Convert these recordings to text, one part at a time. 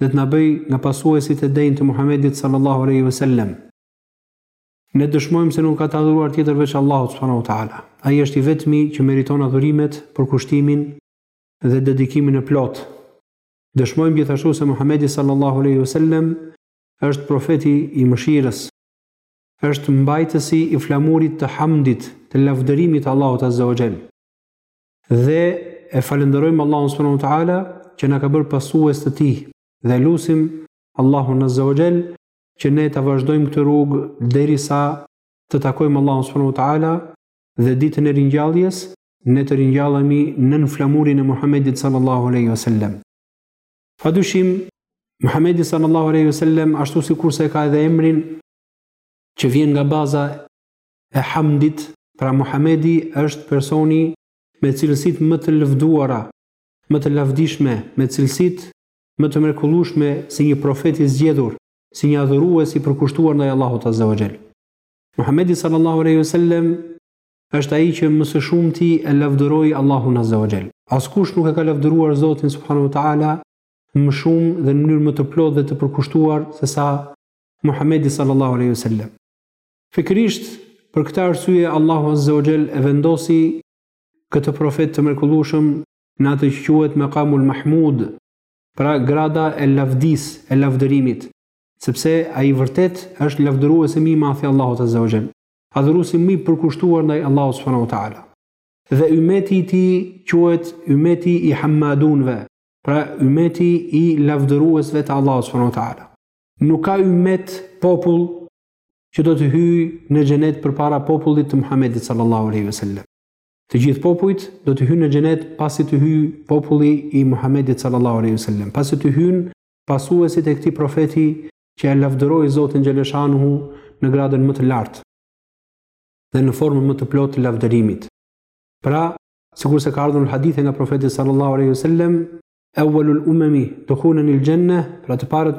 dhe të na bëjë nga pasuesit e denjë të Muhamedit sallallahu alejhi ve sellem. Ne dëshmojmë se nuk ka të adhuruar tjetër veç Allahut subhanahu wa taala. Ai është i vetmi që meriton adhurimet, përkushtimin dhe dedikimin e plotë. Dëshmojmë gjithashtu se Muhamedi sallallahu alejhi ve sellem është profeti i mëshirës. Është mbajtësi i flamurit të hamdit, të lavdërimit të Allahut azza wa jall. Dhe e falënderojmë Allahun subhanahu wa taala që na ka bërë pasues të tij dhe e lusim Allahun azza wa jall që ne ta vazhdojmë këtë rrugë derisa të takojmë Allahun subhanahu wa taala dhe ditën e ringjalljes ne të ringjallemi nën flamurin e Muhammedit sallallahu alaihi wasallam. Padyshim Muhammedi sallallahu alaihi wasallam ashtu sikurse ka edhe emrin që vjen nga baza e Hamdit, pra Muhamedi është personi me cilësitë më të lëvduara, më të lavdishme, me cilësitë më të mrekullueshme si një profet i zgjedhur, si një adhurues i përkushtuar ndaj Allahut azza wa xhel. Muhamedi sallallahu alejhi ve sellem është ai që më së shumti e lavdëroi Allahun azza wa xhel. Askush nuk e ka lavdëruar Zotin subhanahu wa taala më shumë dhe në mënyrë më të plotë dhe të përkushtuar se sa Muhamedi sallallahu alejhi ve sellem. Pikërisht për këtë arsye Allahu Azza wa Jall e vendosi këtë profet të mrekullueshëm në atë që quhet Maqamul Mahmud, pra grada e lavdisë, e lavdërimit, sepse ai vërtet është lavdëruesi më i madh i Allahut Azza wa Jall, adhuruesi më i përkushtuar ndaj Allahut Subhanahu wa Ta'ala. Dhe ymmeti i tij quhet ymmeti i Hammadunëve, pra ymmeti i lavdëruesve të Allahut Subhanahu wa Ta'ala. Nuk ka ymmet, popull, që do të hyjë në xhenet përpara popullit të Muhamedit sallallahu alaihi wasallam. Të gjithë popujt do të hyjnë në xhenet pasi të hyjë populli i Muhamedit sallallahu alaihi wasallam, pasi të hyjnë pasuesit e këtij profeti që e lavdëroi Zotin xhele shanuhu në gradën më të lartë dhe në formën më të plotë të lavdërimit. Pra, sikurse ka ardhur në hadithe nga profeti sallallahu alaihi wasallam, awwalul umami dukhulan il janna, pra të parët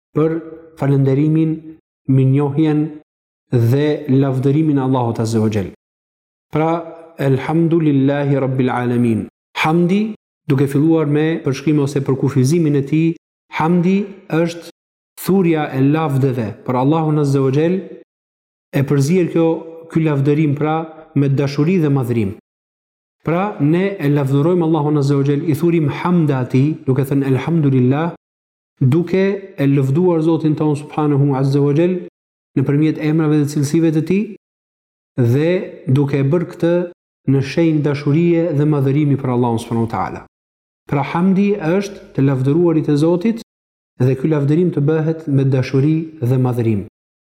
për falënderimin, mirënjohjen dhe lavdërimin e Allahut Azza wa Jall. Pra, Elhamdulillahi Rabbil Alamin. Hamdi, duke filluar me përshkrim ose përkufizimin e tij, Hamdi është thurja e lavdeve për Allahun Azza wa Jall, e përzier kjo ky lavdërim pra me dashuri dhe madhërim. Pra, ne e lavdërojmë Allahun Azza wa Jall, i thurim hamda atij, duke thënë Elhamdulillah, Duke e lëvduar Zotin tonë Subhanehu Azze wa Xhell nëpërmjet emrave dhe cilësive të Tij dhe duke e bërë këtë në shenjë dashurie dhe madhërimi për Allahun Subhanehu Teala. Pra Hamdi është të lavdëruarit e Zotit dhe ky lavdërim të bëhet me dashuri dhe madhërim.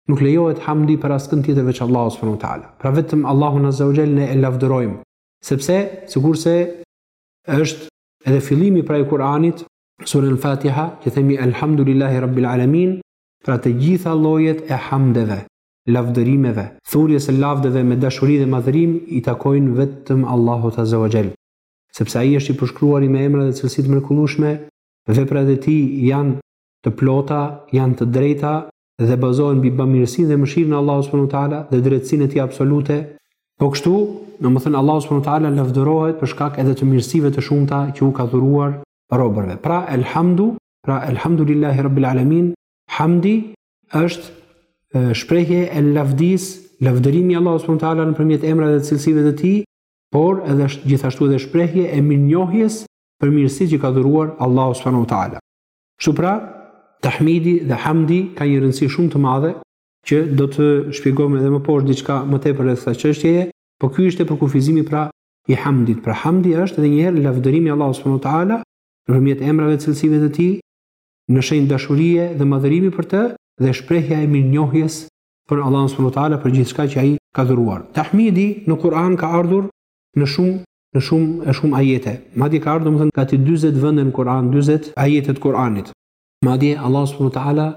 Nuk lejohet Hamdi për askënd tjetër veç Allahut Subhanehu Teala. Pra vetëm Allahun Azze wa Xhell ne e lavdërojmë. Sepse, sikurse është edhe fillimi pra i Kur'anit, Suren Fatiha, që themi Elhamdulillahi Rabbil Alamin, pra të gjitha llojet e hamdeve, lavdërimeve, thurjes së lavdeve me dashuri dhe madhërim i takojnë vetëm Allahut Azza wa Jall, sepse Ai është i përshkruar me emra dhe cilësi të mrekullueshme, veprat e Tij janë të plota, janë të drejta, dhe bazohen mbi bamirësinë dhe mëshirën e Allahut subhanahu wa taala dhe drejtësinë e tij absolute. Po kështu, domethënë Allahu subhanahu wa taala lavdërohet për shkak edhe të mirësive të shumta që u ka dhuruar robërve. Pra elhamdu, pra elhamdulillahi rabbil alamin, hamdi është shprehje e lavdis, lavdërimi i Allahut subhanahu wa taala nëpërmjet emrave dhe cilësive të tij, por edhe është gjithashtu edhe shprehje e mirënjohjes për mirësitë që ka dhuruar Allahu subhanahu wa taala. Kështu pra, Tahmidi dhe Hamdi ka një rëndësi shumë të madhe që do të shpjegojmë edhe më poshtë diçka më tepër rreth kësaj çështjeje, por ky ishte përkufizimi pra i Hamdit. Pra Hamdi është edhe një herë lavdërimi i Allahut subhanahu wa taala nëpërmjet emrave dhe cilësive të tij në shenjë dashurie dhe madhërimi për të dhe shprehja e mirënjohjes për Allahun subhanahu wa taala për gjithçka që ai ka dhuruar. Tahmidi në Kur'an ka ardhur në shumë në shumë e shumë ajete. Madje ka ardhur domethënë gati 40 vende në Kur'an, 40 ajete të Kur'anit. Madje Allahu subhanahu wa taala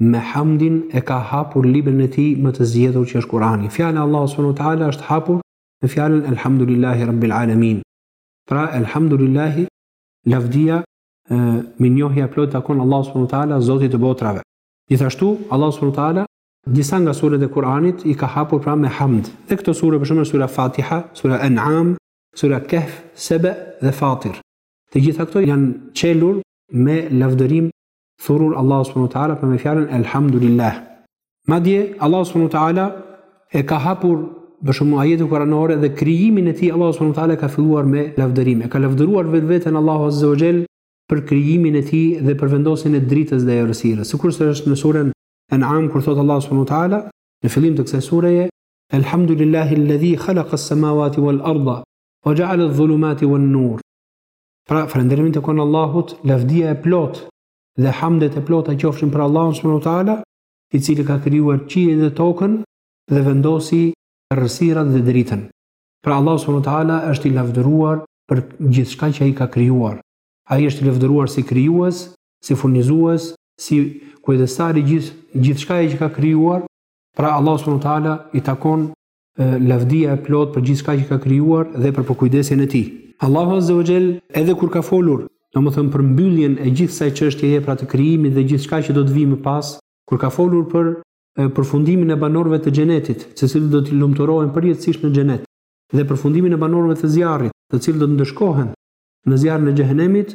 me hamdin e ka hapur librin e tij më të zgjedhur që është Kur'ani. Fjala e Allahut subhanahu wa taala është hapur me fjalën Elhamdulillahi Rabbil Alamin. Pra Elhamdulillahi lavdia e mirënjohja e plotë i takon Allahut subhanahu wa taala, Zotit të botrave. Gjithashtu Allahu subhanahu wa taala disa nga suret e Kur'anit i ka hapur pra me hamd. Dhe këto sure për shembull sura Fatiha, sura An'am, sura Kahf, Saba dhe Fatir. Të gjitha këto janë çelur me lavdërim thurur Allahut subhanahu wa taala pra me fjalën Elhamdulillah. Madje Allahu subhanahu wa taala e ka hapur për shembull ajete kuranore dhe krijimin e tij Allahu subhanahu wa taala e ka filluar me lavdërim. E ka lavdëruar vetveten Allahu azza wa jall për krijimin e tij dhe për vendosjen e dritës dhe errësirës. Sikurse është në suren En'am kur thotë Allahu subhanahu wa taala në fillim të kësaj sureje Elhamdulillahi alladhi khalaqa as-samawati wal arda wa ja'ala adh-dhulumati wan nur. Pra falënderimi i takon Allahut, lavdia e plotë dhe hamdet e plota qofshin për Allahun subhanahu wa taala, i cili ka krijuar qiejt dhe tokën dhe vendosi errësirat dhe dritën. Pra Allahu subhanahu wa taala është i lavdëruar për gjithçka që ai ka krijuar. Ai është i lavdëruar si krijues si furnizues, si kujdestar i gjithë gjithçkaje që ka krijuar, pra Allahu subhanahu wa taala i takon lavdia e plotë për gjithçka që ka krijuar dhe për përkujdesjen e tij. Allahu azza wa jall edhe kur ka folur, domethënë përmbylljen e gjithë kësaj çështjeje pra të krijimit dhe gjithçka që do të vijë më pas, kur ka folur për përfundimin e banorëve të xhenetit, të cilët do të lumturohen përjetësisht në xhenet, dhe përfundimin e banorëve të zjarrit, të cilët do të ndëshkohen në zjarrin e xhehenemit,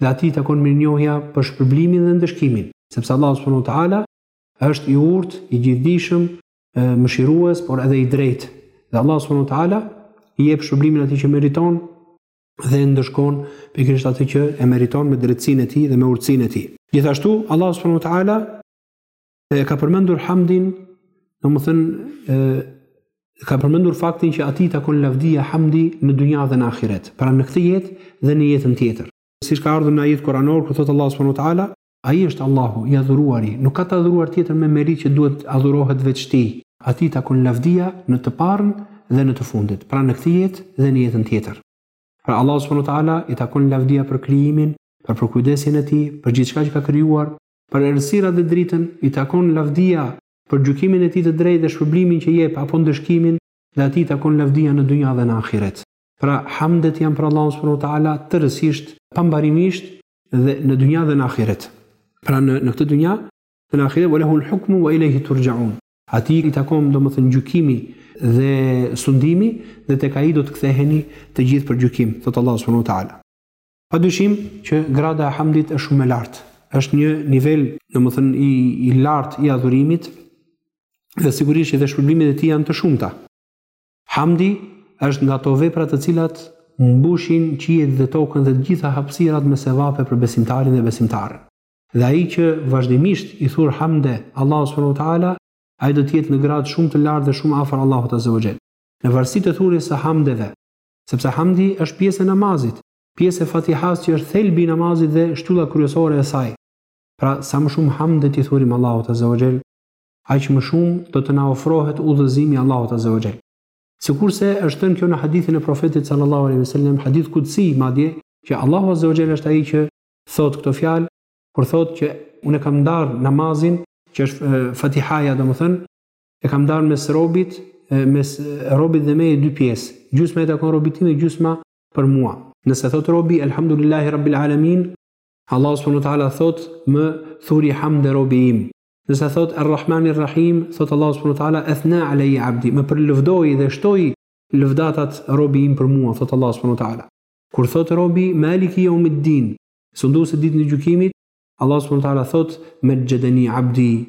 dhe atij i takon mirënjohja për shpërblimin dhe ndëshkimin, sepse Allahu subhanahu wa ta'ala është i urtë, i gjithëdijshëm, mëshirues, por edhe i drejtë. Dhe Allahu subhanahu wa ta'ala i jep shpërblimin atij që meriton dhe e ndëshkon pikërisht atë që e meriton me drejtësinë e tij dhe me urtësinë e tij. Gjithashtu Allahu subhanahu wa ta'ala E ka përmendur Hamdin, domethënë e ka përmendur faktin që atij i takon lavdia Hamdi në dynja dhe në ahiret, pra në këtë jetë dhe në jetën tjetër. Siç ka ardhur në ajet Kur'anor, ku thotë Allahu subhanahu wa taala, ai është Allahu i adhuruari, nuk ka të adhuruar tjetër me merit që duhet adhurohet veç tij. Atij i takon lavdia në të parën dhe në të fundit, pra në këtë jetë dhe në jetën tjetër. Pra Allahu subhanahu wa taala i takon lavdia për krijimin, për përkujdesjen e tij, për gjithçka që ka krijuar, Për errësirat dhe dritën i takon lavdia për gjykimin e tij të drejtë dhe shpërblimin që jep apo ndëshkimin dhe atij i takon lavdia në dynja dhe në ahiret. Pra, hamdet janë për Allahun subhanahu wa ta'ala tërësisht, pambarimisht dhe në dynja dhe në ahiret. Pra në në këtë dynja dhe në ahiret wa lahul hukmu wa ilayhi turja'un. Atij i takon domethënë gjykimi dhe sundimi dhe tek ai do të ktheheni të gjithë për gjykim, thotë Allahu subhanahu wa ta'ala. Pa dyshim që grada e hamdit është shumë e lartë. Është një nivel, domethënë, i, i lartë i adhurimit, dhe sigurisht edhe shpërblimet e tij janë të shumta. Hamdi është nga ato vepra të cilat mbushin qiejt dhe tokën dhe të gjitha hapësirat me sevape për besimtarin dhe besimtarën. Dhe ai që vazhdimisht i thur hamde Allahu subhanahu wa taala, ai do të jetë në gradë shumë të lartë dhe shumë afër Allahut azza wa jall. Në varësi të thurjes së hamdeve, sepse hamdi është pjesë e namazit, pjesë e Fatihasë që është thelbi i namazit dhe shtylla kryesore e saj. Pra, sa më shumë hamde t'i thurim Allahut Azza wa Jell, aq më shumë do të na ofrohet udhëzimi i Allahut Azza wa Jell. Sikurse është thënë kjo në hadithin e Profetit sallallahu alejhi ve sellem, hadith kudsi madje, që Allahu Azza wa Jell është ai që thotë këto fjalë, kur thotë që unë e kam ndarë namazin, që është Fatihaja, domethënë, E kam ndarë mes robit, mes robit dhe meje dy pjesë. Gjysma e takon robit tim e gjysma për mua. Nëse thot robi Elhamdulillahi Rabbil Alamin, Allahu subhanahu wa taala thot më thuri hamde robi im. Nëse thot Errahmanir Rahim, thot Allahu subhanahu wa taala ethna alai abdi, më përlëvdoi dhe shtoi lëvdatat robi im për mua, thot Allahu subhanahu wa taala. Kur thot robi Maliki yawmiddin, sunduesi i ditës së gjykimit, Allahu subhanahu wa taala thot Majjadani abdi,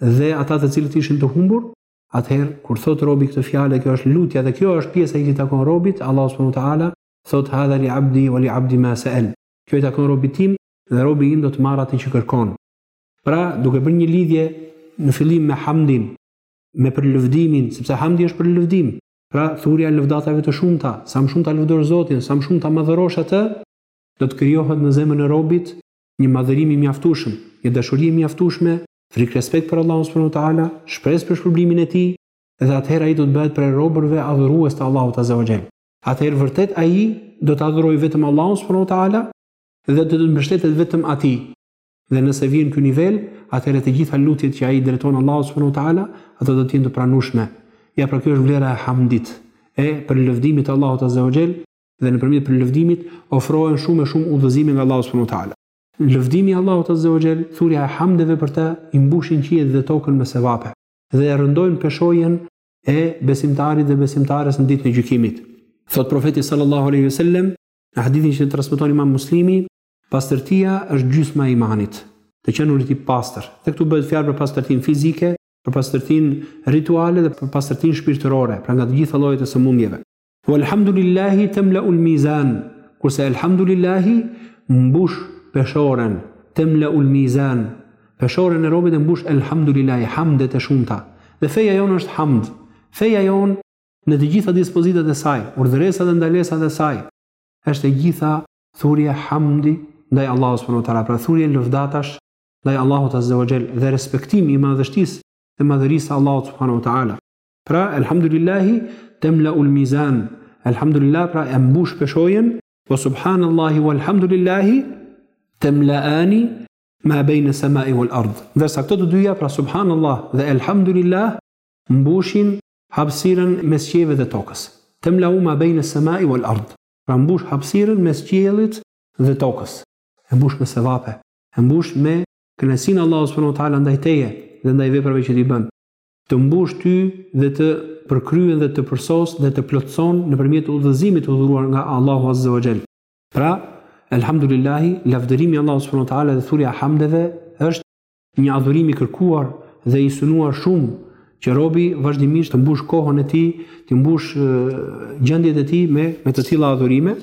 dhe ata të cilët ishin të humbur, atëherë kur thot robi këtë fjalë, kjo është lutja dhe kjo është pjesa që i takon robit, Allahu subhanahu wa taala thot hadha li abdi wa li abdi ma sa'al. Kjo i takon robit tim dhe robi im do të marrë atë që kërkon. Pra, duke bërë një lidhje në fillim me hamdin, me përlëvdimin, sepse hamdi është përlëvdim. Pra, thurja e lëvdatave të shumta, sa më shumë ta lëvdosh Zotin, sa më shumë ta madhërosh atë, do të krijohet në zemrën e robit një madhërim i mjaftueshëm, një dashuri e mjaftueshme, frikë respekt për Allahun subhanahu wa ta'ala, shpresë për shpërblimin e Tij, dhe atëherë ai do të bëhet prej robërve adhurues të Allahut azza wa jall. Atëherë vërtet ai do të adhurojë vetëm Allahun subhanahu wa ta'ala dhe do të mbështetet vetëm Atij. Dhe nëse vjen ky nivel, atëherë të gjitha lutjet që ai i drejton Allahut subhanahu wa ta'ala, ato do të jenë të pranueshme. Ja pra kjo është vlera e hamdit, e përlëvdimit të Allahut azza wa jall, dhe nëpërmjet përlëvdimit ofrohen shumë e shumë udhëzime nga Allahu subhanahu wa taala. Lëvdimi i Allahut azza wa jall, thurja e hamdeve për të, i mbushin qiejt dhe tokën me sevape dhe e rëndojnë peshojen e besimtarit dhe besimtares në ditën e gjykimit. Thotë Profeti sallallahu alaihi wasallam në hadithin që transmeton Imam Muslimi, pastërtia është gjysma e imanit, të qenurit i pastër. Dhe këtu bëhet fjalë për pastërtinë fizike, për pastërtinë rituale dhe për pastërtinë shpirtërore, pra nga të gjitha llojet e sëmundjeve. Walhamdulillahi tamla'ul mizan. Kurse elhamdulillahi mbush peshoren, tamla'ul mizan. Peshoren e robit e mbush elhamdulillahi, hamdet e shumta. Dhe feja jonë është hamd. Feja jonë në të gjitha dispozitat e saj, urdhëresat dhe ndalesat e saj, është e gjitha thurje hamdi ndaj Allahut subhanuhu teala, pra thurje lëvdatash ndaj Allahut azza wa jall dhe respektim i madhështisë dhe madhërisë së Allahut subhanuhu teala. Pra, elhamdulillahi, temla ul mizan, elhamdulillah, pra e mbush peshojen, wa subhanallahi wa elhamdulillahi, temla'ani ma bejnes-semai wal ard. Ndërsa këto të dyja, pra subhanallah dhe elhamdulillah, mbushin hapësirën mes qiejve dhe tokës. Temla'u ma bejnes-semai wal ard. Pra mbush hapësirën mes qiellit dhe tokës. E mbush me sevape. E mbush me kënaqësinë e Allahut subhanahu wa taala ndaj teje dhe ndaj veprave që ti bën. të mbush ty dhe të përkryen dhe të përsos dhe të plotëson nëpërmjet udhëzimit të dhuruar nga Allahu Azze ue Xhel. Pra, Elhamdulillahi, lavdërimi i Allahut subhanahu wa taala dhe thurja e hamdeve është një adhurim i kërkuar dhe i synuar shumë që robi vazhdimisht të mbush kohën e tij, të mbush gjendjet e tij me, me të tilla adhurime,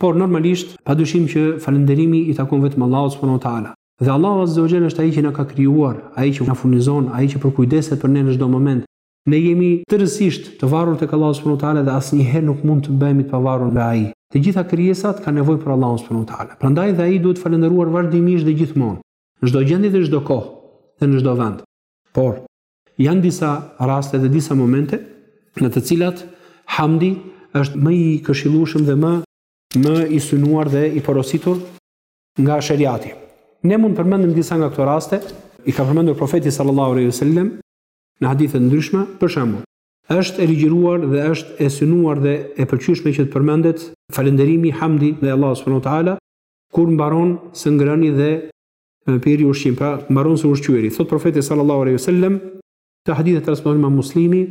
por normalisht pa dyshim që falënderimi i takon vetëm Allahut subhanahu wa taala. Dhe Allahu Azza wa Jall është ai që na ka krijuar, ai që na furnizon, ai që përkujdeset për ne në çdo moment. Ne jemi tërësisht të varur tek Allahu Subhanahu wa Taala dhe asnjëherë nuk mund të bëhemi të pavarur nga Ai. Të gjitha krijesat kanë nevojë për Allahun Subhanahu wa Taala. Prandaj dhe ai duhet falënderuar vazhdimisht dhe gjithmonë, në çdo gjendje dhe në çdo kohë dhe në çdo vend. Por janë disa raste dhe disa momente në të cilat hamdi është më i këshillueshëm dhe më i synuar dhe i porositur nga sheriati. Ne mund të përmendim disa nga këto raste, i ka përmendur profeti sallallahu alaihi wasallam në hadithe të ndryshme, për shembull, është e ligjëruar dhe është e synuar dhe e pëlqyeshme që të përmendet falënderimi, hamdi ndaj Allahut subhanahu wa taala, kur mbaron së ngrëni dhe piri ushqim, pra mbaron së ushqyeri. Thotë profeti sallallahu alaihi wasallam, te hadithi që e transmeton Imam Muslimi,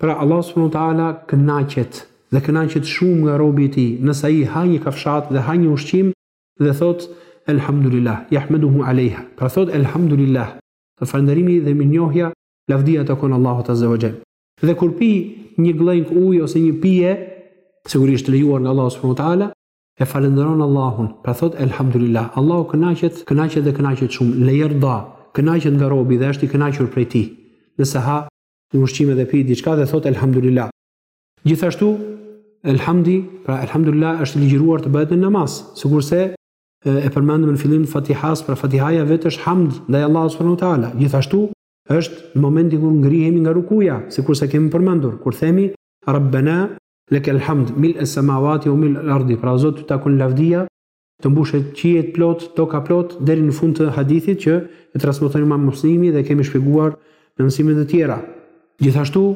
pra Allahu subhanahu wa taala kënaqet dhe kënaqet shumë nga robi i tij, nëse ai ha një kafshatë dhe ha një ushqim dhe thotë Elhamdulillah, jahmeduhu alejha. Pra thotë Elhamdulillah, thotë falënderimi dhe mirënjohja, lavdia i takon Allahut azza wa jall. Dhe kur pi një gllënk uji ose një pije, sigurisht të lejuar nga Allahu subhanahu wa taala, e falënderon Allahun, pra thotë Elhamdulillah. Allahu kënaqet, kënaqet dhe kënaqet shumë, le jerda, kënaqet nga robi dhe është i kënaqur prej tij. Nëse ha një ushqim edhe pi diçka dhe thotë Elhamdulillah. Gjithashtu, elhamdi, pra elhamdulillah është i ligjëruar të bëhet në namaz, sikurse e përmendëm në fillim të Fatihasë, pra Fatihaja vetë është hamd ndaj Allahut subhanahu wa taala. Gjithashtu, është në momentin kur ngrihemi nga rukuja, sikurse kemi përmendur, kur themi Rabbana lakal hamd mil as-samawati wa mil al-ardi, pra Zot ty të takon lavdia të mbushet qiejt plot, toka plot, deri në fund të hadithit që e transmeton Imam Muslimi dhe e kemi shpjeguar në mësime të tjera. Gjithashtu,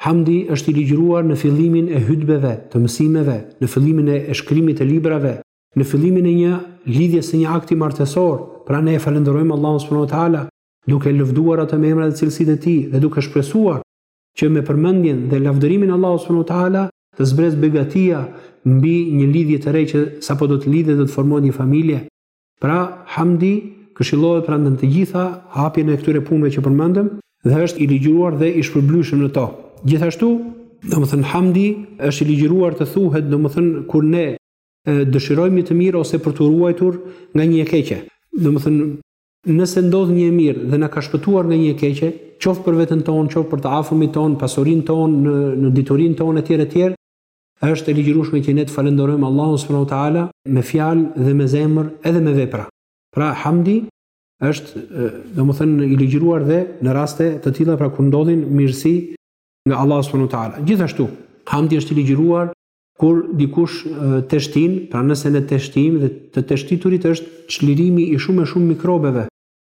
Hamdi është i ligjëruar në fillimin e hutbeve, të mësimeve, në fillimin e shkrimit të librave, në fillimin e një lidhjes së një akti martesor, pra ne e falënderojmë Allahun subhanahu wa taala duke e lëvduar atë me emrat dhe cilësitë e tij dhe duke shpresuar që me përmendjen dhe lavdërimin e Allahut subhanahu wa taala të zbresë begatia mbi një lidhje të re që sapo do të lidhet do të formohet një familje. Pra, hamdi këshillohet pra në të gjitha hapjen e këtyre punëve që përmendëm dhe është i ligjëruar dhe i shpërblyeshëm në to. Gjithashtu, domethënë hamdi është i ligjëruar të thuhet domethënë kur ne dëshirojmë një të mirë ose për t'u ruajtur nga një e keqe. Domethënë Nëse ndodh një e mirë dhe na ka shpëtuar nga një e keqe, qoftë për veten tonë, qoftë për të afërmit tonë, pasurinë tonë, në në diturinë tonë etj etj, është e ligjërueshme që ne të falënderojmë Allahun subhanahu wa ta'ala me fjalë dhe me zemër edhe me vepra. Pra hamdi është domethënë i ligjëruar dhe në raste të tilla pra kur ndodhin mirësi nga Allahu subhanahu wa ta'ala. Gjithashtu, hamdi është i ligjëruar Kur dikush teshtin, pra nëse ne teshtim dhe të teshtiturit është çlirimi i shumë e shumë mikrobeve,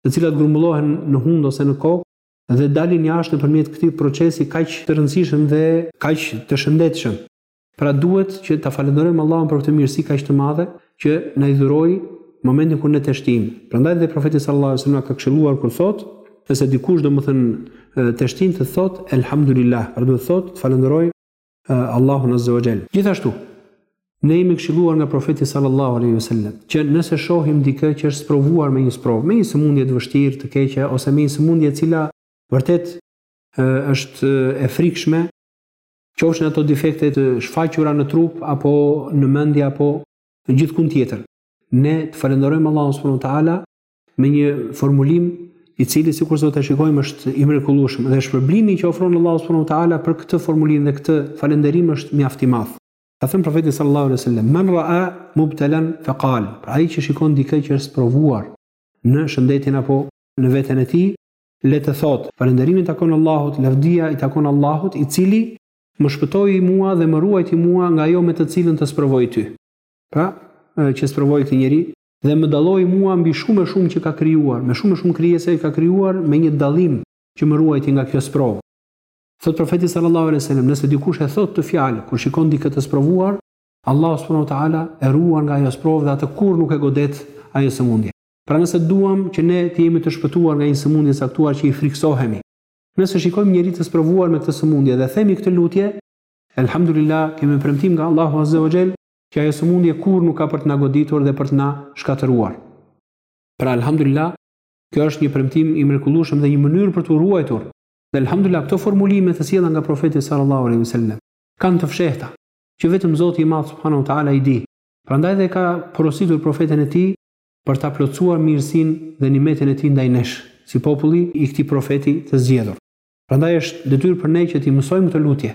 të cilat grumbullohen në hundë ose në kokë dhe dalin jashtë nëpërmjet këtij procesi kaq të rëndësishëm dhe kaq të shëndetshëm. Pra duhet që ta falënderojmë Allahun për këtë mirësi kaq të madhe që na i dhuroi momentin kur ne teshtim. Prandaj dhe Profeti sallallahu alejhi ve sellem na ka këshilluar kur thotë, nëse dikush domethënë teshtin të thotë elhamdulillah, pra do të thotë të falënderoj Allahun Azza wa Jall. Gjithashtu, ne jemi këshilluar nga profeti sallallahu alaihi wasallam që nëse shohim dikë që është sprovuar me një sprovë, me një sëmundje të vështirë, të keqe ose me një sëmundje e cila vërtet është e frikshme, qofshin ato difekte të shfaqura në trup apo në mendje apo në gjithkund tjetër. Ne të falënderojmë Allahun subhanahu wa taala me një formulim i cili sikur do ta shikojmë është i mrekullueshëm dhe shpërblimi që ofron Allahu subhanahu wa taala për këtë formulim dhe këtë falënderim është mjaft i madh. Ka thënë profeti sallallahu alaihi wasallam, "Man ra'a mubtalan faqal", pra ai që shikon dikë që është sprovuar në shëndetin apo në veten e tij, le të thotë, falënderimi i takon Allahut, lavdia i takon Allahut, i cili më shpëtoi mua dhe më ruajti mua nga ajo me të cilën të sprovoi ty. Pra, që sprovoi këtë njeri, dhe më dalloi mua mbi shumë e shumë që ka krijuar, me shumë e shumë krijesa që ka krijuar me një dallim që më ruajti nga kjo sprovë. Thotë Profeti sallallahu alejhi ve sellem, nëse dikush e thotë këtë fjalë kur shikon dikë të sprovuar, Allahu subhanahu wa taala e ruan nga ajo sprovë dhe atë kurrë nuk e godet ajo sëmundje. Pra nëse duam që ne të jemi të shpëtuar nga një sëmundje e caktuar që i frikësohemi, nëse shikojmë njeri të sprovuar me këtë sëmundje dhe themi këtë lutje, Elhamdulillah, kemi premtim nga Allahu azza wa jall Që ajo sëmundje kurrë nuk ka për të na goditur dhe për të na shkatërruar. Pra Elhamdulillah, kjo është një premtim i mrekullueshëm dhe një mënyrë për t'u ruajtur. Dhe Elhamdulillah, këto formulime të sjella nga Profeti Sallallahu Alejhi Ve Sellem kanë të fshehta, që vetëm Zoti i Madh Subhanehu ve Teala i di. Prandaj dhe ka porositur Profetin e Tij për ta plotësuar mirësinë dhe nimetin e Tij ndaj nesh, si populli i këtij Profeti të zgjedhur. Prandaj është detyrë për ne që t'i mësojmë këto lutje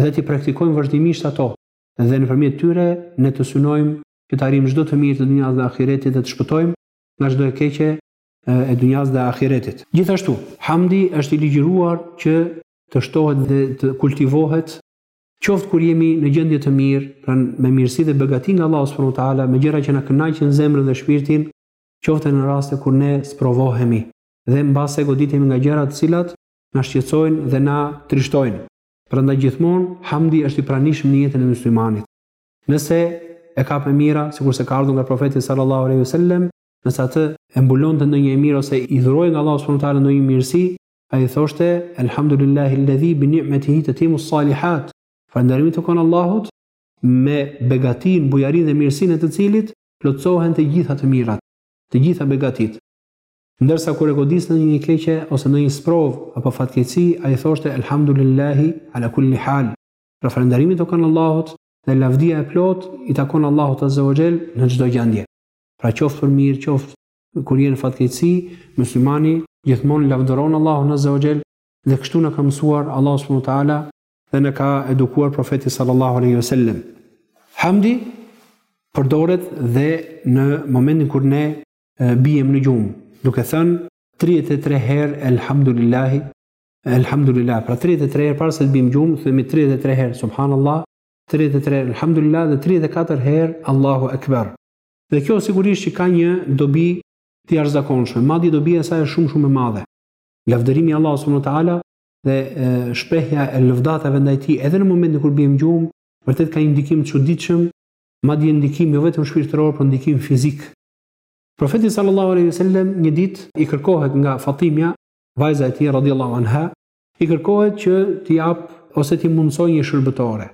dhe t'i praktikojmë vazhdimisht ato, dhe nëpërmjet tyre ne të synojmë që të arrijmë çdo të mirë të dunjasë dhe ahiretit dhe të shpëtojmë nga çdo e keqe e dunjasë dhe ahiretit. Gjithashtu, hamdi është i ligjëruar që të shtohet dhe të kultivohet qoftë kur jemi në gjendje të mirë, pra me mirësi dhe begati nga Allahu subhanahu wa taala, me gjëra që na kënaqin zemrën dhe shpirtin, qoftë në raste kur ne sprovohemi dhe mbase goditemi nga gjëra të cilat na shqetësojnë dhe na trishtojnë. Prandaj gjithmonë hamdi është i pranishëm në jetën e myslimanit. Nëse e kap e mira, sikurse ka ardhur nga Profeti sallallahu alejhi ve sellem, nëse atë e mbulonte ndonjë e mirë ose i dhurohej nga Allahu subhanahu wa taala ndonjë mirësi, ai thoshte, Elhamdulillahi'l-ledhi bi ni'metihi tetimu's-salihat, Falënderimi i takon Allahut, me begatinë, bujarinë dhe mirësinë e të cilit plotësohen të gjitha të mirat, të gjitha begatitë. Ndërsa kur e godiste ndonjë e keqe ose ndonjë sprovë apo fatkeqësi, ai thoshte Elhamdulillahi ala kulli hal, pra falënderimi i takon Allahut dhe lavdia e plotë i takon Allahut azze wa xhell në çdo gjendje. Pra qoftë për mirë, qoftë kur je në fatkeqësi, myslimani gjithmonë lavdëron Allahun azze wa xhell dhe kështu na ka mësuar Allahu subhanahu wa taala dhe na ka edukuar Profeti sallallahu alaihi wasallam. Hamdi përdoret dhe në momentin kur ne biem në gjumë, duke thënë 33 herë elhamdulillahi, elhamdulillah, pra 33 herë para se të biem në gjumë, themi 33 herë subhanallah, 33 herë elhamdulillah dhe 34 herë Allahu Akbar. Dhe kjo sigurisht që ka një dobi të jashtëzakonshme, madje dobia e saj është shumë shumë e madhe. Lavdërimi i Allahut subhanahu wa taala dhe e, shprehja e lëvdatave ndaj tij edhe në momentin kur biem gjumë, vërtet ka një ndikim të çuditshëm, madje ndikim jo vetëm shpirtëror, por ndikim fizik Profeti sallallahu alaihi wasallam një ditë i kërkohet nga Fatimja, vajza e tij radhiyallahu anha, i kërkohet që t'i japë ose t'i mundësojë një shërbëtore,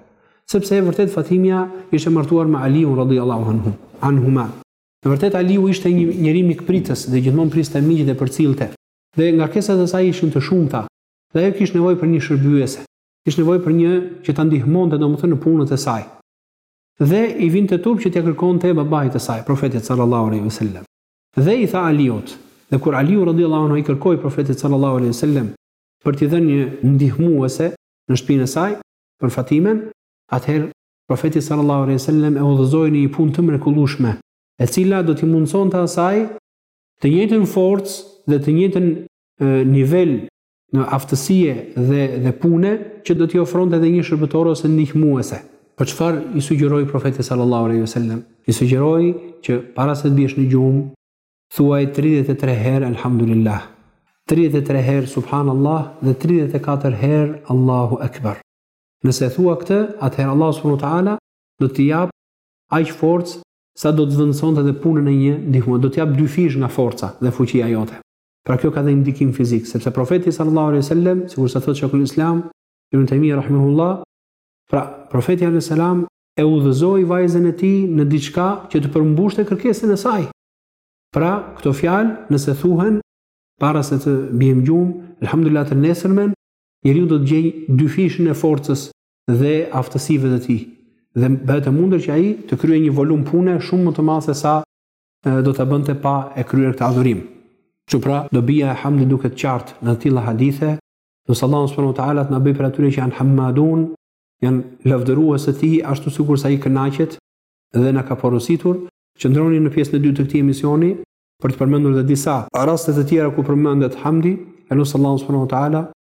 sepse e vërtet Fatimja ishte martuar me Aliun radhiyallahu anhu, anhuma. E vërtet Aliu ishte një njeri mikpritës dhe gjithmonë priste miq dhe përcillte, dhe ngarkesat e saj ishin të shumta, dhe ajo kish nevojë për një shërbyese, kish nevojë për një që ta ndihmonte domethënë në punët e saj. Dhe i vinte turp që t'ia kërkonte babait të saj, Profetit sallallahu alejhi ve sellem. Dhe i tha Aliut, dhe kur Aliu radhiyallahu anhu i kërkoi Profetit sallallahu alejhi ve sellem për t'i dhënë një ndihmuese në shtëpinë e saj, për Fatimen, atëherë Profeti sallallahu alejhi ve sellem e udhëzoi në një punë të mrekullueshme, e cila do t'i mundësonte asaj të njëjtën forcë dhe të njëjtin nivel në aftësie dhe dhe pune që do t'i ofronte edhe një shërbëtore ose ndihmuese. Po çfarë i sugjeroi profeti sallallahu alaihi wasallam? I sugjeroi që para se të biesh në gjumë, thuaj 33 herë alhamdulillah, 33 herë subhanallah dhe 34 herë Allahu akbar. Nëse e thua këtë, atëherë Allahu subhanahu wa taala do t'i japë aq forcë sa do të zëvendësonte edhe punën e një ndihmësi, do të japë dyfish nga forca dhe fuqia jote. Pra kjo ka dhe një ndikim fizik, sepse profeti sallallahu alaihi wasallam, sikurse thotë Sheikhul Islam Ibn Taymiyyah rahimahullah, pra profeti alaihi salam e udhëzoi vajzën e tij në diçka që të përmbushte kërkesën e saj. Pra, këto fjalë, nëse thuhen para se të biem në gjumë, alhamdulillah të nesërmen, njeriu do të gjejë dyfishin e forcës dhe aftësive të tij dhe bëhet e mundur që ai të kryejë një volum pune shumë më të madh se sa do ta bënte pa e kryer këtë adhurim. Kështu pra, dobia e hamdit duket qartë në të tilla hadithe, lus Allahun subhanahu wa taala të na bëjë prej atyre që janë hammadun, janë lavdërues të tij, ashtu sikurse ai kënaqet dhe na ka porositur, qëndroni në pjesën e dytë të këtij emisioni për të përmendur edhe disa raste të tjera ku përmendet hamdi, e lus Allahun subhanahu wa taala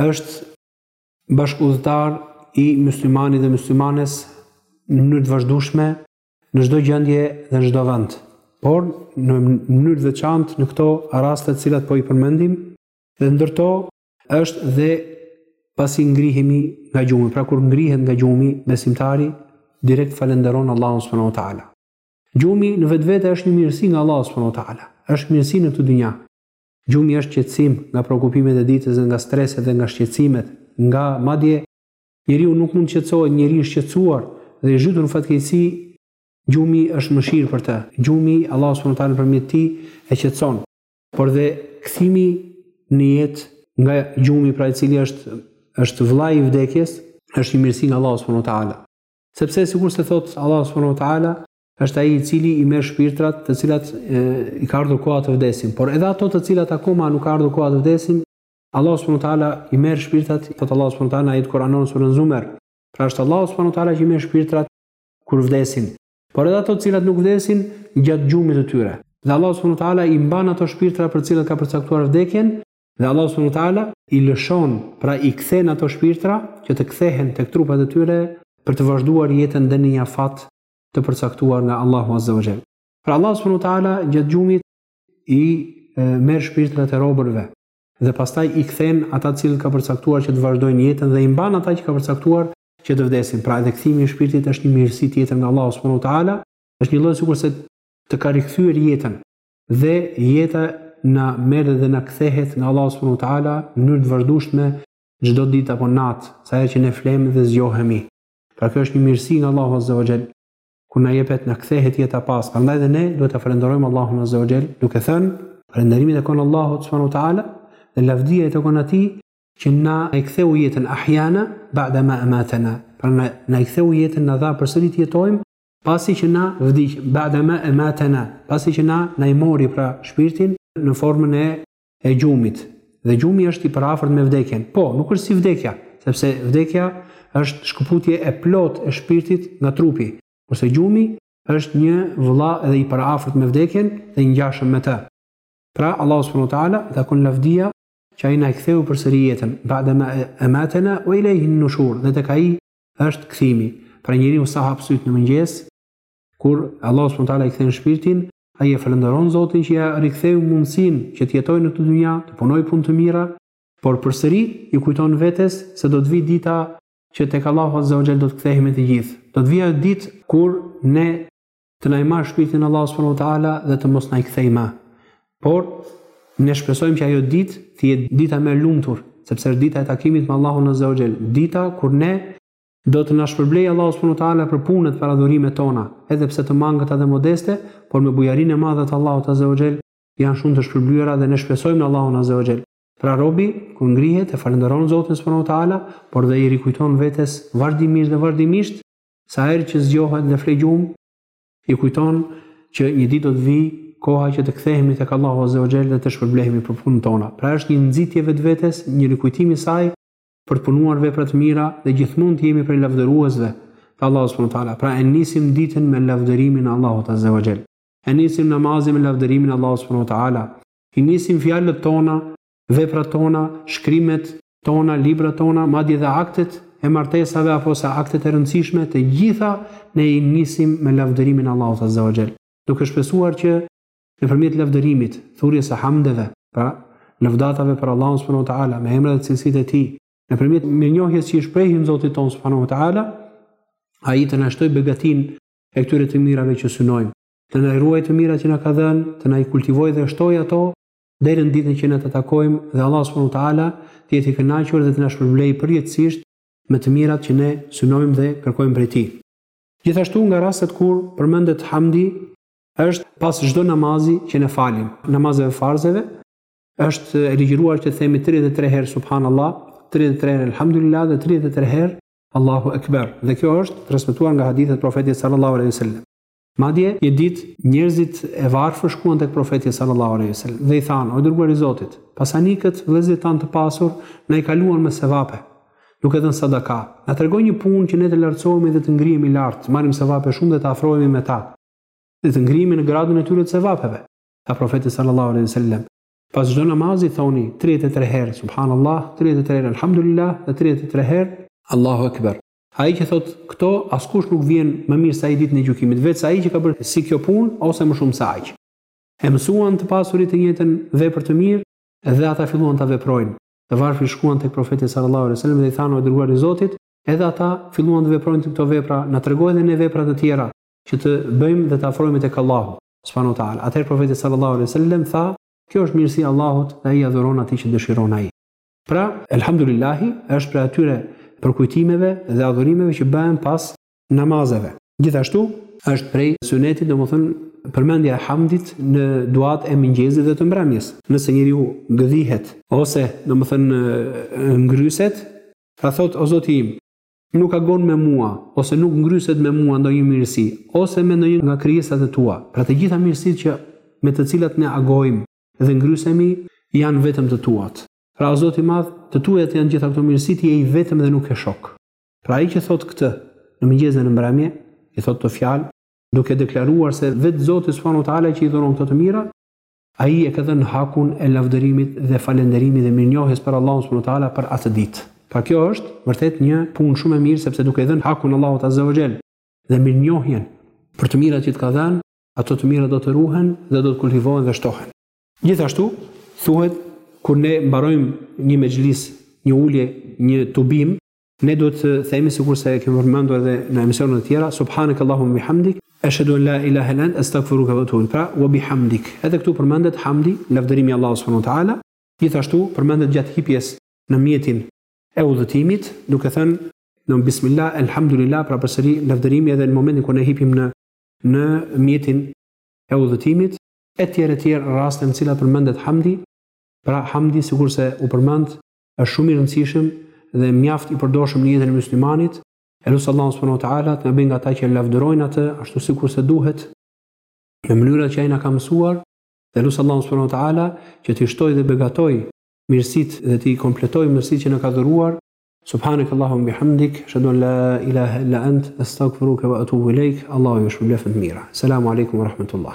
është bashkëudhëtar i myslimanit dhe myslimanes në mënyrë të vazhdueshme në çdo gjendje dhe në çdo vend. Por në mënyrë të veçantë në këto raste të cilat po i përmendim dhe ndër to është dhe pasi ngrihemi nga gjumi, pra kur ngrihet nga gjumi besimtari direkt falënderon Allahun subhanahu wa taala. Gjumi në vetvete është një mirësi nga Allahu subhanahu wa taala. Është mirësi në këtë dynja. Gjumi është qetësim, nga preokupimet e ditës dhe nga streset dhe nga shqetësimet, nga, madje, njeriu nuk mund të qetësohet, njeri i shqetësuar dhe i zhytur në fatkeqësi, gjumi është mëshirë për të, gjumi, Allahu subhanahu wa taala nëpërmjet tij e qetëson. Por dhe kthimi në jetë nga gjumi pra i cili është është vëllai i vdekjes, është një mirësi nga Allahu subhanahu wa taala. Sepse sikurse thotë Allahu subhanahu wa taala, Është ai i cili i merr shpirtrat, të cilat e, i ka ardhur koha të vdesin, por edhe ato të cilat akoma nuk ka ardhur koha të vdesin, Allahu subhanahu wa taala i merr shpirtrat, thotë Allahu subhanahu wa taala në ajet Kur'anor në suren Zumer. Pra është Allahu subhanahu wa taala që i merr shpirtrat kur vdesin, por edhe ato të cilat nuk vdesin gjatë gjumit të tyre. Dhe Allahu subhanahu wa taala i mban ato shpirtra për të cilat ka përcaktuar vdekjen dhe Allahu subhanahu wa taala i lëshon, pra i kthen ato shpirtra që të kthehen tek trupat e tyre për të vazhduar jetën deri në një afat të përcaktuar nga Allahu Azza wa Jall. Pra Allahu subhanahu wa taala gjatë gjumit i merr shpirtrat e robërve dhe pastaj i kthen ata të cilët ka përcaktuar që të vazhdojnë jetën dhe i mban ata që ka përcaktuar që të vdesin. Pra edhe kthimi i shpirtit është një mirësi tjetër nga Allahu subhanahu wa taala, është një lloj sikurse të ka rikthyer jetën dhe jeta na merret dhe na kthehet nga Allahu subhanahu wa taala në mënyrë të vazhdueshme çdo ditë apo natë, sa herë që ne flemë dhe zgjohemi. Pra kjo është një mirësi nga Allahu Azza wa Jall, kur na jepet na kthehet jeta pas. Prandaj dhe ne duhet ta falënderojmë Allahun Azza wa Jall, duke thënë, falënderimi i takon Allahut subhanahu wa taala dhe lavdia i takon atij që na e ktheu jetën ahyana ba'da ma amatana. Pra na, na i ktheu jetën na dha përsëri të jetojmë pasi që na vdiq ba'da ma amatana, pasi që na na i mori pra shpirtin në formën e e gjumit. Dhe gjumi është i përafërt me vdekjen. Po, nuk është si vdekja, sepse vdekja është shkëputje e plotë e shpirtit nga trupi, kurse gjumi është një vëlla edhe i përafërt me vdekjen dhe i ngjashëm me të. Pra, Allahu subhanahu wa taala i takon lavdia që ai na e ktheu përsëri jetën, ba'de ma amatana wa ilayhi an-nushur, dhe tek ai është kthimi. Pra njeriu sa hap sytë në mëngjes, kur Allahu subhanahu wa taala i kthen shpirtin, Ai e falënderon Zotin që ia riktheu mundësinë që të jetojë në këtë dynja, të punojë punë të mira, por përsëri i kujton vetes se do të vijë dita që tek Allahu Azza wa Jall do të kthehemi të gjithë. Do të vijë ajo ditë kur ne të na i marrë shpirtin Allahu subhanahu wa taala dhe të mos na i kthejë më. Por ne shpresojmë që ajo ditë të jetë dita më e lumtur, sepse është dita e takimit me Allahun Azza wa Jall, dita kur ne Do të na shpërblejë Allahu subhanahu wa taala për punët për adhurimet tona, edhe pse të mangëta dhe modeste, por me bujarinë e madhe të Allahut azza wa xhel, janë shumë të shpërblyera dhe ne shpresojmë në Allahun azza wa xhel. Pra robi, kur ngrihet, e falënderon Zotin subhanahu wa taala, por dhe i rikujton vetes vazhdimisht dhe vazhdimisht, sa herë që zgjohet dhe fle gjumë, i kujton që një ditë do të vijë koha që të kthehemi tek Allahu azza wa xhel dhe të shpërblehemi për punët tona. Pra është një nxitje vetvetes, një rikujtim i saj, për të punuar vepra të mira dhe gjithmonë të jemi prej lavdëruesve të Allahut subhanahu wa taala. Pra e nisim ditën me lavdërimin e Allahut azza wa jall. E nisim namazin me lavdërimin e Allahut subhanahu wa taala. I nisim fjalët tona, veprat tona, shkrimet tona, librat tona, madje dhe aktet e martesave apo se aktet e rëndësishme, të gjitha ne i nisim me lavdërimin e Allahut azza wa jall. Duke shpresuar që Nëpërmjet lavdërimit, thurjes së hamdeve, pra, lëvdatave për Allahun subhanehu ve teala me emrat dhe cilësitë e Tij, nëpërmjet mirënjohjes që i shprehim Zotit tonë subhanehu ve teala, Ai të na shtojë begatinë e këtyre të mirave që synojmë, të na i ruajë të mirat që na ka dhënë, të na i kultivojë dhe shtojë ato deri në ditën që ne ta takojmë dhe Allahu subhanehu ve teala të jetë i kënaqur dhe të na shpërblejë përjetësisht me të mirat që ne synojmë dhe kërkojmë prej Tij. Gjithashtu nga rastet kur përmendet hamdi është pas çdo namazi që ne falim, namazeve farzeve, është e ligjëruar që të themi 33 herë subhanallahu, 33 herë elhamdulillah dhe 33 herë Allahu Ekber. Dhe kjo është transmetuar nga hadithet e profetit sallallahu alaihi wasallam. Madje një ditë njerëzit e varfër shkuan tek profeti sallallahu alaihi wasallam dhe i thanë: "O i dërguari i Zotit, pasanikët, vëllezërit tanë të pasur na i kaluan me sevape, duke dhënë sadaka. Na trego një punë që ne të lartësohemi dhe të ngrihemi lart, të marrim sevape shumë dhe të afrohemi me ta." dhe të ngrihemi në gradën e tyre të sevapeve. Tha profeti sallallahu alaihi wasallam, pas çdo namazi thoni 33 herë subhanallahu, 33 herë alhamdulillah dhe 33 herë Allahu akbar. Ai që thotë këto, askush nuk vjen më mirë se ai ditën e gjykimit, veçse ai që ka bërë si kjo punë ose më shumë se aq. E mësuan të pasurit të njëjtën vepër të mirë dhe ata filluan ta veprojnë. Të varfrit shkuan tek profeti sallallahu alejhi ue sellem dhe i thanë o i dërguari i Zotit, edhe ata filluan të veprojnë këto vepra, na trego edhe ne vepra të tjera. që të bëjmë dhe të afrohemi tek Allahu subhanahu wa taala. Atëherë profeti sallallahu alaihi wasallam tha, kjo është mirësi e Allahut dhe ai ia dhuron atij që dëshiron ai. Pra, elhamdulillah, është prej atyre përkujtimeve dhe adhurimeve që bëhen pas namazeve. Gjithashtu, është prej sunetit, domethënë përmendja e hamdit në duatë e mëngjezit dhe të mbrëmjes. Nëse njeriu gëdhihet ose domethënë ngryset, pra thotë o Zoti im, Nuk agon me mua, ose nuk ngryset me mua ndonjë mirësi, ose me ndonjë nga krijesat e tua, pra të gjitha mirësitë që me të cilat ne agojmë dhe ngrysemi, janë vetëm të tuat. Pra o Zot i Madh, të tuajat janë të gjitha këto mirësi, ti je i vetëm dhe nuk ke shok. Pra ai që thotë këtë në mëngjes dhe në mbrëmje, i thotë këto fjalë, duke deklaruar se vetë Zoti subhanahu wa taala që i dhuron këto të mira, Ai e ka dhënë hakun e lavdërimit dhe falënderimit dhe mirënjohjes për Allahun subhanahu wa ta'ala për atë ditë. Pra kjo është vërtet një punë shumë e mirë sepse duke i dhënë hakun Allahut azza wa jall dhe mirënjohjen për të mirat që të ka dhënë, ato të mira do të ruhen dhe do të kultivohen dhe shtohen. Gjithashtu thuhet kur ne mbarojmë një mexhlis, një ulje, një tubim, Ne duhet të themi sikurse e kemi përmendur edhe në emisione të tjera, subhanak Allahumma bihamdik, ashhadu an la ilaha illa ant, astaghfiruka wa atubu Pra, wa bihamdik. Edhe këtu përmendet hamdi, lavdërimi i Allahut subhanahu wa taala. Gjithashtu përmendet gjatë hipjes në mjetin e udhëtimit, duke thënë në bismillah, elhamdulillah, pra përsëri lavdërimi edhe në momentin kur ne hipim në në mjetin e udhëtimit, e tjera e tjera raste në të cilat përmendet hamdi, pra hamdi sikurse u përmend është shumë i rëndësishëm dhe mjaft i përdorshëm në jetën e myslimanit, e lus Allahun subhanehu teala të na bëjë nga ata që e lavdërojnë atë ashtu sikurse duhet, në mënyrat që ai na ka mësuar, dhe lus Allahun subhanehu teala që t'i shtojë dhe begatojë mirësitë dhe t'i kompletojë mirësitë që na ka dhuruar, Subhanak Allahumma bihamdik, ashhadu an la ilaha illa ant, astaghfiruke wa atubu ilejk, Allahu ju shpërbleftë me të mira. Selamu alejkum wa rahmetullah.